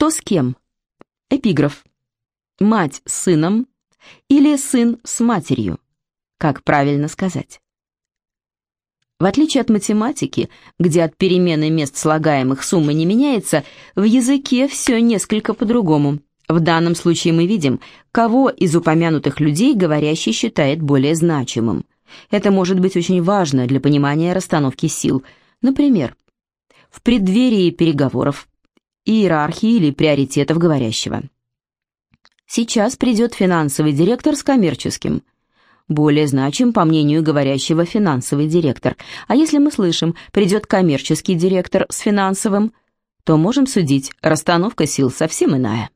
Кто с кем? Эпиграф. Мать с сыном или сын с матерью? Как правильно сказать? В отличие от математики, где от перемены мест слагаемых сумма не меняется, в языке все несколько по-другому. В данном случае мы видим, кого из упомянутых людей говорящий считает более значимым. Это может быть очень важно для понимания расстановки сил. Например, в преддверии переговоров, иерархии или приоритетов говорящего. Сейчас придет финансовый директор с коммерческим – более значим, по мнению говорящего, финансовый директор. А если мы слышим «придет коммерческий директор с финансовым», то можем судить, расстановка сил совсем иная.